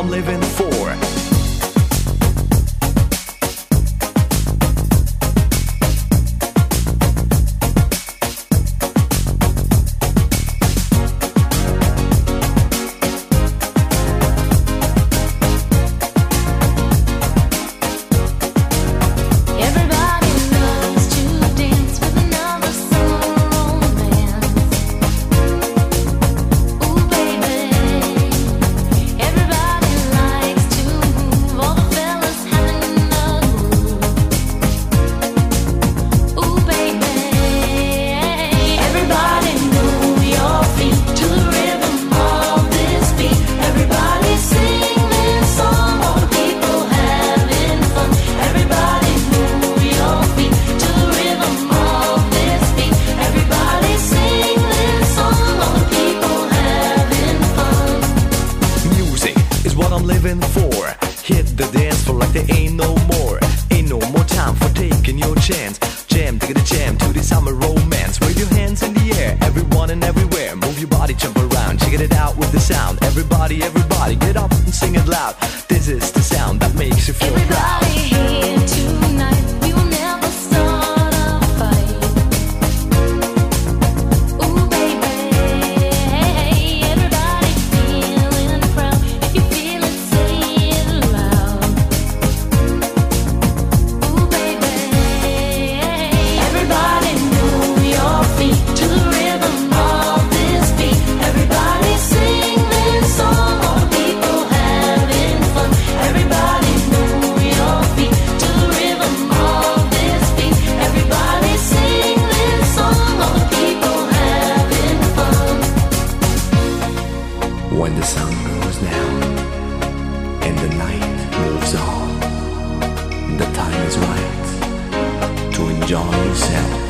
I'm living for. the dance floor like there ain't no more. Ain't no more time for taking your chance. Jam, take a jam to the summer romance. Wave your hands in the air, everyone and everywhere. Move your body, jump around, check it out with the sound. Everybody, everybody, get up and sing it loud. This is the sound that makes you feel everybody proud. Here John Newsell.